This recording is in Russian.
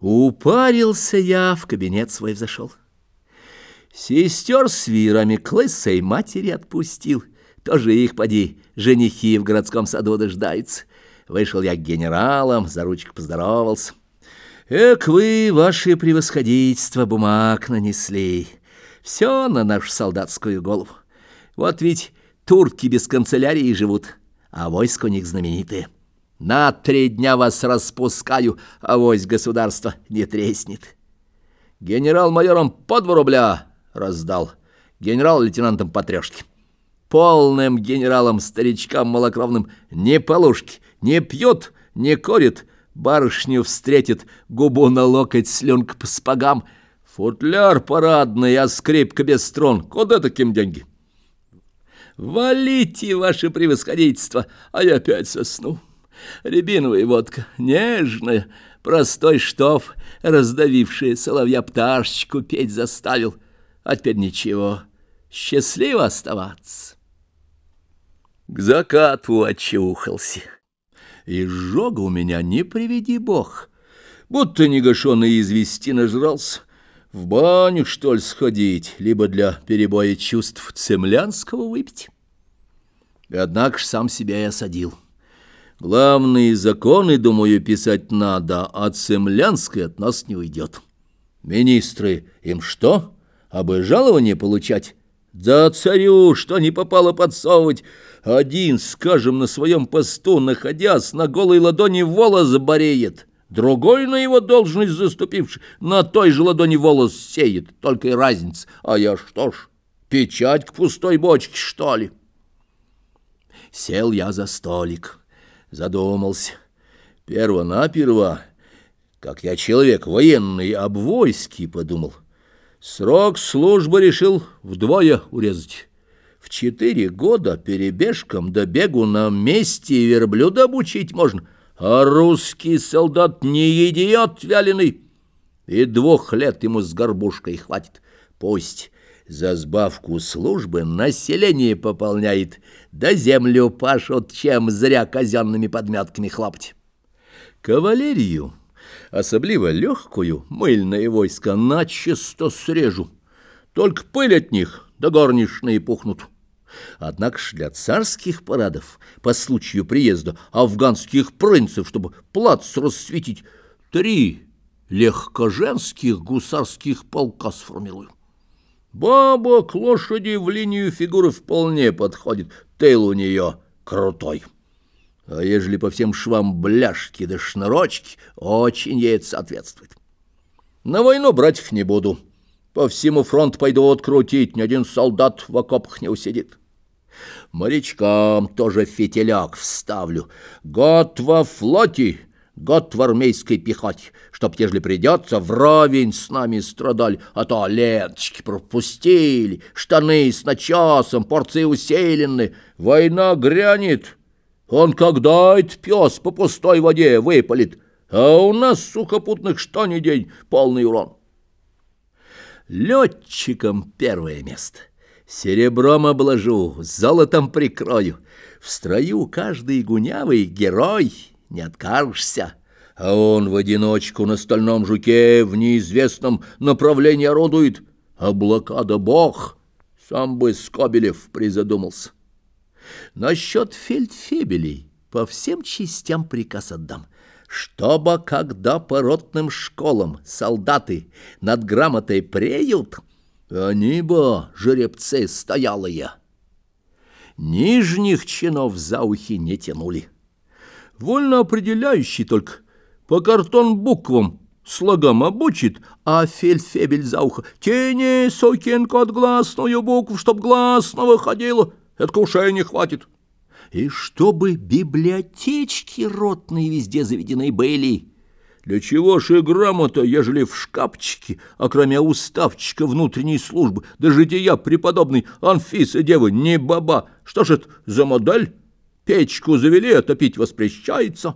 Упарился я, в кабинет свой взошел. Сестер с вирами к лысой матери отпустил. Тоже их, поди, женихи в городском саду дождаются. Вышел я к генералам, за ручку поздоровался. Эк вы, ваше превосходительство, бумаг нанесли. Все на нашу солдатскую голову. Вот ведь турки без канцелярии живут, а войско у них знаменитое. На три дня вас распускаю, а вось государство не треснет. Генерал-майором по два рубля раздал, генерал-лейтенантом по трешке. Полным генералом-старичкам малокровным не полушки, не пьет, не корит, барышню встретит, губу на локоть, слюнка по спагам. Футляр парадный, а скрипка без струн. Куда таким деньги? Валите, ваше превосходительство, а я опять сосну. Рябиновая водка, нежная, простой штоф, раздавившая соловья пташечку петь заставил. А теперь ничего, счастливо оставаться. К закату очухался. И жога у меня не приведи бог, будто негашенный извести нажрался. В баню, что ли, сходить, либо для перебоя чувств цемлянского выпить? Однако ж сам себя и осадил. Главные законы, думаю, писать надо, а цемлянской от нас не уйдет. Министры им что? Обы жалование получать? За царю, что не попало подсовывать. Один, скажем, на своем посту, находясь, на голой ладони волос бореет. Другой на его должность заступивший, на той же ладони волос сеет. Только и разница. А я что ж, печать к пустой бочке, что ли? Сел я за столик задумался. Перво-наперво, как я человек военный, об войске подумал. Срок службы решил вдвое урезать. В четыре года перебежком до бегу на месте верблюда обучить можно, а русский солдат не идиот вяленый. И двух лет ему с горбушкой хватит. Пусть за сбавку службы население пополняет, да землю пашут, чем зря казенными подметками хлопать. Кавалерию, особливо легкую, мыльное войско, начисто срежу. Только пыль от них да горничные пухнут. Однако ж для царских парадов, по случаю приезда афганских принцев, чтобы плац рассветить, три легкоженских гусарских полка сформирую. Баба к лошади в линию фигуры вполне подходит, тыл у нее крутой. А ежели по всем швам бляшки да шнурочки, очень ей это соответствует. На войну брать их не буду. По всему фронту пойду открутить, ни один солдат в окопах не усидит. Морячкам тоже фитиляк вставлю. Год во флоте год в армейской пехоте, чтоб, ежели придется, вровень с нами страдали, а то ленточки пропустили, штаны с начесом, порции усилены, война грянет. Он когда это пес по пустой воде выпалит, а у нас сухопутных что ни день полный урон. Летчикам первое место. Серебром обложу, золотом прикрою. В строю каждый гунявый герой — не откажешься. А он в одиночку на стальном жуке в неизвестном направлении орудует. А блокада бог, сам бы Скобелев призадумался. Насчет фельдфебелей по всем частям приказ отдам. Чтобы, когда по ротным школам солдаты над грамотой преют, они бы, жеребцы стоялые, нижних чинов за ухи не тянули вольно определяющий только по картон-буквам слогам обучит, а фельдфебель за ухо «Тяни, сокинку, от гласную букву, чтоб гласного ходило, это ушей не хватит». И чтобы библиотечки ротные везде заведены были. Для чего же грамота, ежели в шкафчике, а кроме уставчика внутренней службы, да жития преподобной Анфисы девы не баба? Что ж это за модель? Печку завели, а топить воспрещается.